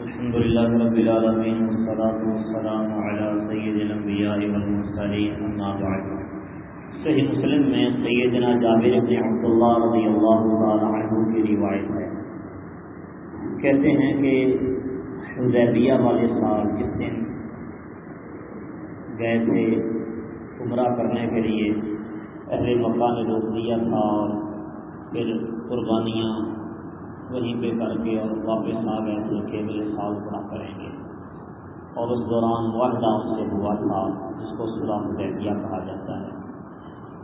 الحمد لله رب العالمين، والصلاة والسلام على سيد الانبياء والمرسلين اما بعد. صحیح مسلم میں سیدنا جابر بن عبداللہ رضی اللہ تعالی عنہ کی روایت ہے۔ کہتے ہیں کہ حدیبیہ والے سال جس دن گئے تھے عمرہ کرنے کے لیے، اہل مکہ نے روک دیا تھا اور پھر قربانیاں وہیں پہ کر کے اور واپس آ گئے تھے کہ اگلے سال پڑا کریں گے۔ اور اس دوران معاہدہ اس سے ہوا تھا، جس کو سلام حدیبیہ کہا جاتا ہے۔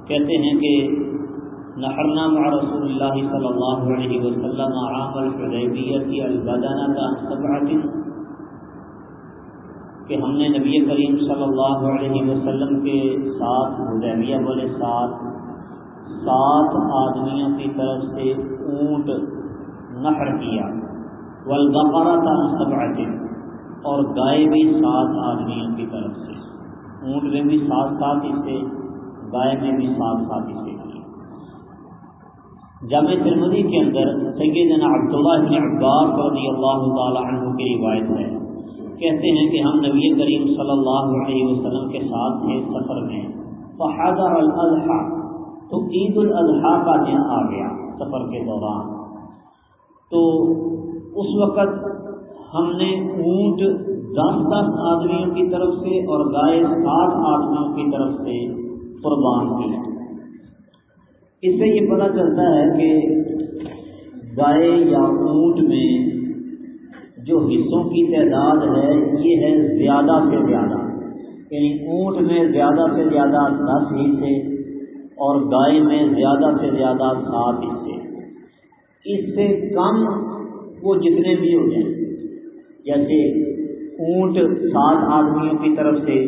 کہتے ہیں کہ نحرنا مع رسول اللہ صلی اللہ علیہ وسلم عام الحدیبیہ کی البدانہ کا سبعت کہ ہم نے نبی کریم صلی اللہ علیہ وسلم کے ساتھ، حدیبیہ والے ساتھ، سات آدمیوں کی طرف سے اونٹ نحر کیا۔ والبقرہ کا سبعت اور گائے بھی سات آدمیوں کی طرف سے۔ اونٹ میں بھی سات سات سے گائے میں بھی سات سات سے کی جامع ترمدی کے اندر سیدنا عبداللہ بن عباس رضی اللہ تعالی عنہ کی روایت ہے۔ کہتے ہیں کہ ہم نبی کریم صلی اللہ علیہ وسلم کے ساتھ تھے، سفر میں۔ فحضر الاضحیٰ، تو عید الاضحیٰ کا دن آ گیا سفر کے دوران۔ تو اس وقت ہم نے اونٹ دس دس آدمیوں کی طرف سے اور گائے سات آدمیوں کی طرف سے قربان کی۔ اس سے یہ پتہ چلتا ہے کہ گائے یا اونٹ میں جو حصوں کی تعداد ہے، یہ ہے زیادہ سے زیادہ۔ یعنی اونٹ میں زیادہ سے زیادہ دس حصے اور گائے میں زیادہ سے زیادہ سات حصے۔ اس سے کم وہ جتنے بھی ہو جائیں۔ جیسے اونٹ سات آدمیوں کی طرف سے،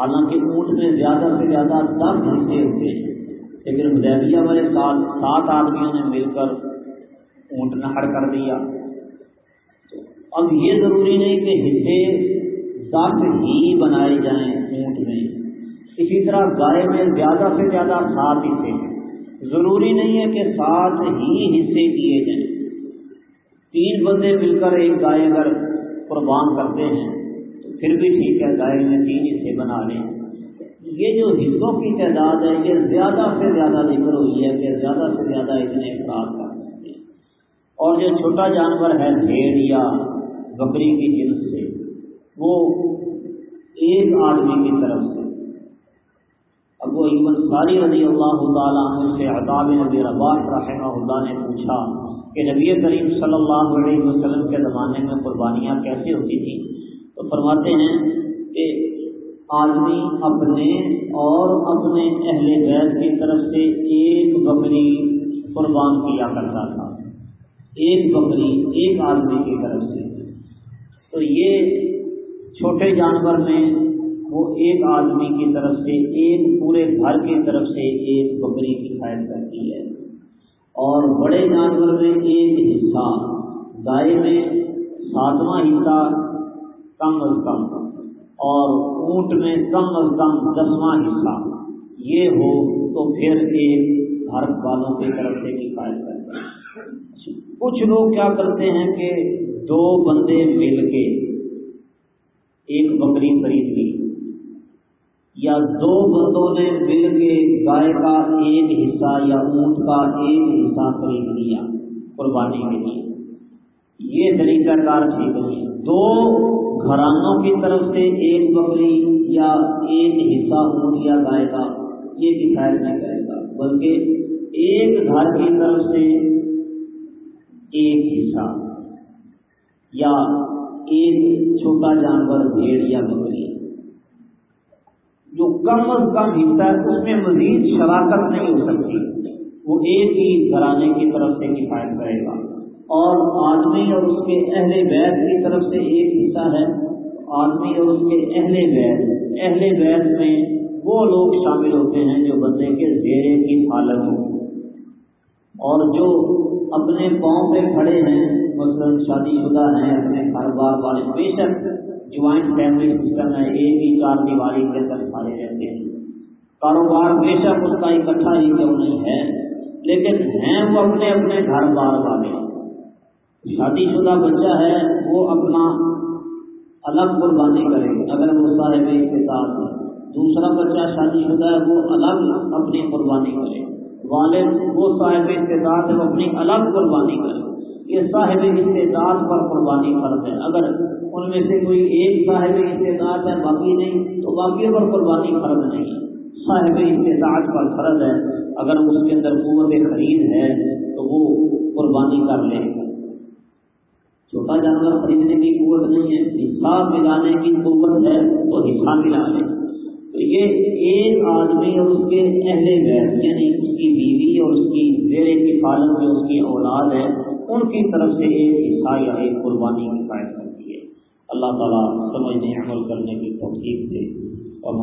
حالانکہ اونٹ میں زیادہ سے زیادہ دس حصے ہوتے ہیں، لیکن حدیبیہ والے سات سات آدمیوں نے مل کر اونٹ نہڑ کر دیا۔ اب یہ ضروری نہیں کہ حصے دس ہی بنائے جائیں اونٹ میں۔ اسی طرح گائے میں زیادہ سے زیادہ سات حصے ہیں۔ ضروری نہیں ہے کہ سات ہی حصے کیے جائیں۔ تین بندے مل کر ایک گائے اگر قربان کرتے ہیں، تو پھر بھی ٹھیک ہے، گائے میں تین حصے بنا لیں یہ جو حصوں کی تعداد ہے، یہ زیادہ سے زیادہ ذکر ہوئی ہے کہ زیادہ سے زیادہ اتنے افراد کر سکتے ہیں اور جو چھوٹا جانور ہے، بھیڑ یا بکری کی جنس سے، وہ ایک آدمی کی طرف سے اب وہ ایمن ساری رضی اللہ تعالیٰ عنہ سے عطاب نبی رباح رحمہ اللہ نے پوچھا کہ نبی کریم صلی اللہ علیہ وسلم کے زمانے میں قربانیاں کیسے ہوتی تھیں؟ تو فرماتے ہیں کہ آدمی اپنے اور اپنے اہل بیت کی طرف سے ایک بکری قربان کیا کرتا تھا۔ ایک بکری، ایک آدمی کی طرف سے۔ تو یہ چھوٹے جانور میں وہ ایک آدمی کی طرف سے، ایک پورے گھر کی طرف سے ایک بکری کی فائد کرتی ہے۔ اور بڑے جانور میں ایک حصہ گائے میں ساتواں حصہ، کم از کم، اور اونٹ میں کم از کم دسواں حصہ۔ یہ ہو تو پھر ایک گھر والوں کی طرف سے کفایت کرتے ہیں کچھ لوگ کیا کرتے ہیں کہ دو بندے مل کے ایک بکری خرید لی یا دو بندوں نے مل کے گائے کا ایک حصہ یا اونٹ کا ایک حصہ خرید لیا قربانی کے لیے۔ یہ طریقہ کار ٹھیک نہیں دو گھرانوں کی طرف سے ایک بکری یا ایک حصہ اونٹ یا گائے کا یہ کفایت نہیں کرے گا، بلکہ ایک گھر کی طرف سے ایک حصہ یا ایک چھوٹا جانور، بھیڑ یا بکری۔ جو کم از کم حصہ ہے، اس میں مزید شراکت نہیں ہو سکتی۔ وہ ایک ہی گھرانے کی طرف سے کفایت کرے گا۔ اور آدمی اور اس کے اہل بیت کی طرف سے ایک حصہ ہے۔ آدمی اور اس کے اہل بیت اہل بیت میں وہ لوگ شامل ہوتے ہیں جو بندے کے زیرے کی حالت ہو اور جو اپنے پاؤں پہ کھڑے ہیں، مثلاً شادی شدہ ہیں، اپنے گھر بار والے، بے شک جوائنٹ فیملی سسٹم ہے، ایک ہی چار دیوالی کے اندر کھڑے رہتے ہیں۔ کاروبار بے شک اس کا اکٹھا ہی کیوں نہیں ہے؟ لیکن ہیں وہ اپنے اپنے گھر بار والے شادی شدہ بچہ ہے، وہ اپنا الگ قربانی کرے، اگر وہ صاحب استطاعت ہے دوسرا بچہ شادی شدہ ہے، وہ الگ اپنی قربانی کرے۔ والد وہ صاحب استطاعت ہے، وہ اپنی الگ قربانی کرے۔ یہ صاحب استطاعت پر قربانی فرض ہے۔ اگر ان میں سے کوئی ایک صاحب استطاعت ہے، باقی نہیں۔ تو باقی پر قربانی فرض نہیں۔ صاحب استطاعت پر فرض ہے۔ اگر اس کے اندر قوت خرید ہے، تو وہ قربانی کر لے۔ چھوٹا جانور خریدنے کی قوت نہیں ہے۔ حصہ ملانے کی قوت ہے، تو حصہ ملا لے۔ تو یہ ایک آدمی اور اس کے اہل بیت یعنی اس کی بیوی اور اس کی زیر کی پالن میں اس کی اولاد ہے، ان کی طرف سے ایک حصہ یا ایک قربانی کی فائد اللہ تعالیٰ سمجھنے عمل کرنے کی توفیق دے۔ اور